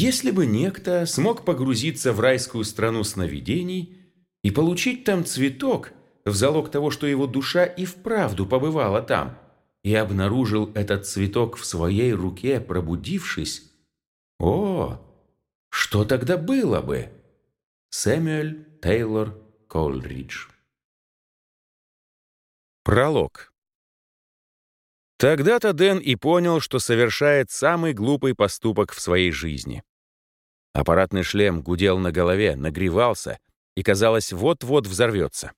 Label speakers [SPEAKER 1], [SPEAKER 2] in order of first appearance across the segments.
[SPEAKER 1] Если бы некто смог погрузиться в райскую страну сновидений и получить там цветок в залог того, что его душа и вправду побывала там, и обнаружил этот цветок в своей руке, пробудившись, о, что тогда было бы? Сэмюэль Тейлор Колридж Пролог Тогда-то Дэн и понял, что совершает самый глупый поступок в своей жизни. Аппаратный шлем гудел на голове, нагревался и, казалось, вот-вот взорвется.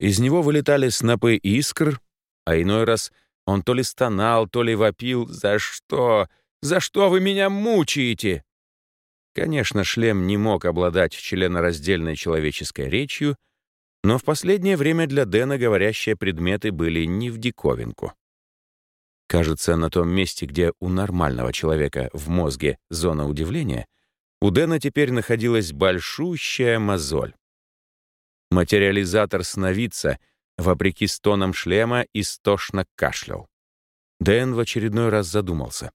[SPEAKER 1] Из него вылетали снопы искр, а иной раз он то ли стонал, то ли вопил «За что? За что вы меня мучаете?» Конечно, шлем не мог обладать членораздельной человеческой речью, но в последнее время для Дэна говорящие предметы были не в диковинку. Кажется, на том месте, где у нормального человека в мозге зона удивления, у Дэна теперь находилась большущая мозоль. Материализатор сновидца, вопреки стонам шлема, истошно кашлял. Дэн в очередной раз задумался.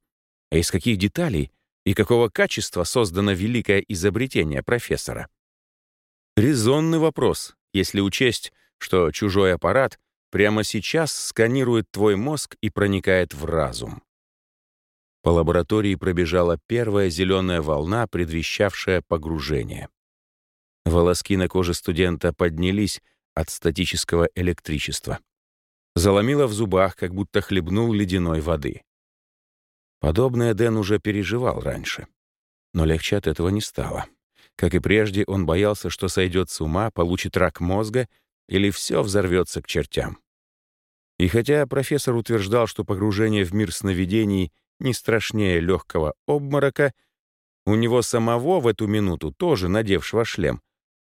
[SPEAKER 1] А из каких деталей и какого качества создано великое изобретение профессора? Резонный вопрос, если учесть, что чужой аппарат прямо сейчас сканирует твой мозг и проникает в разум. По лаборатории пробежала первая зеленая волна, предвещавшая погружение. Волоски на коже студента поднялись от статического электричества. Заломило в зубах, как будто хлебнул ледяной воды. Подобное Дэн уже переживал раньше. Но легче от этого не стало. Как и прежде, он боялся, что сойдет с ума, получит рак мозга или все взорвется к чертям. И хотя профессор утверждал, что погружение в мир сновидений не страшнее легкого обморока, у него самого в эту минуту, тоже надевшего шлем,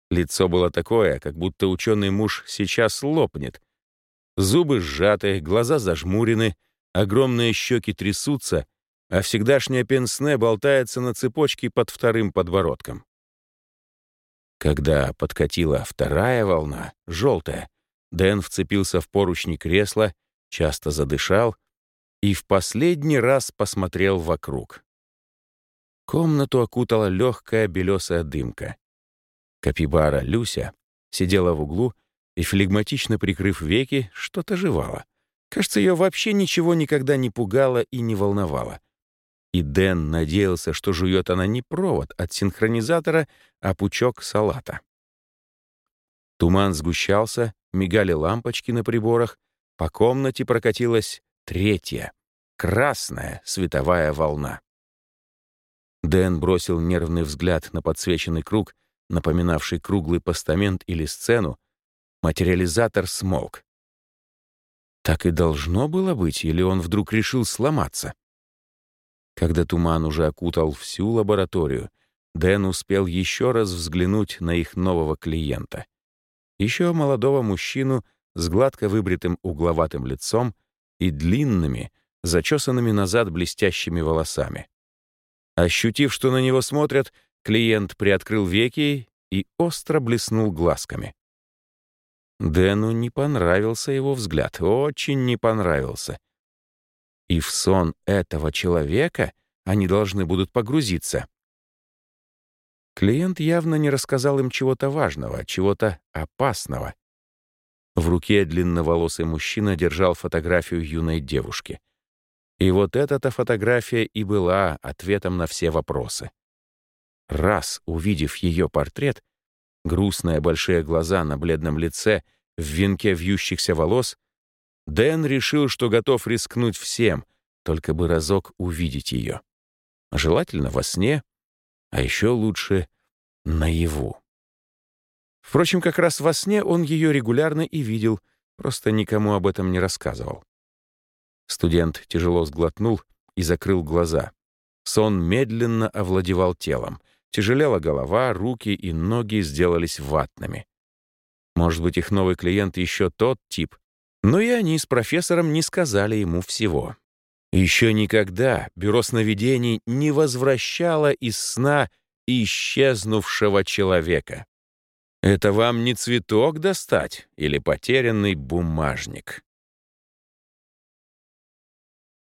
[SPEAKER 1] лицо было такое, как будто ученый муж сейчас лопнет. Зубы сжаты, глаза зажмурены, огромные щеки трясутся, а всегдашняя пенсне болтается на цепочке под вторым подбородком. Когда подкатила вторая волна, желтая, Дэн вцепился в поручни кресла, часто задышал и в последний раз посмотрел вокруг. Комнату окутала легкая белесая дымка. Капибара Люся сидела в углу и, флегматично прикрыв веки, что-то жевала. Кажется, ее вообще ничего никогда не пугало и не волновало. И Дэн надеялся, что жует она не провод от синхронизатора, а пучок салата. Туман сгущался, мигали лампочки на приборах, по комнате прокатилась третья, красная световая волна. Дэн бросил нервный взгляд на подсвеченный круг, напоминавший круглый постамент или сцену. Материализатор смолк. Так и должно было быть, или он вдруг решил сломаться? Когда туман уже окутал всю лабораторию, Дэн успел еще раз взглянуть на их нового клиента. Еще молодого мужчину с гладко выбритым угловатым лицом и длинными, зачесанными назад блестящими волосами. Ощутив, что на него смотрят, клиент приоткрыл веки и остро блеснул глазками. Дэну не понравился его взгляд, очень не понравился. И в сон этого человека они должны будут погрузиться. Клиент явно не рассказал им чего-то важного, чего-то опасного. В руке длинноволосый мужчина держал фотографию юной девушки. И вот эта-то фотография и была ответом на все вопросы. Раз увидев ее портрет, грустные большие глаза на бледном лице, в венке вьющихся волос, Дэн решил, что готов рискнуть всем, только бы разок увидеть ее. Желательно во сне, а еще лучше наяву. Впрочем, как раз во сне он ее регулярно и видел, просто никому об этом не рассказывал. Студент тяжело сглотнул и закрыл глаза. Сон медленно овладевал телом. Тяжелела голова, руки и ноги сделались ватными. Может быть, их новый клиент еще тот тип, но и они с профессором не сказали ему всего. Еще никогда бюро сновидений не возвращало из сна исчезнувшего человека. Это вам не цветок достать или потерянный бумажник.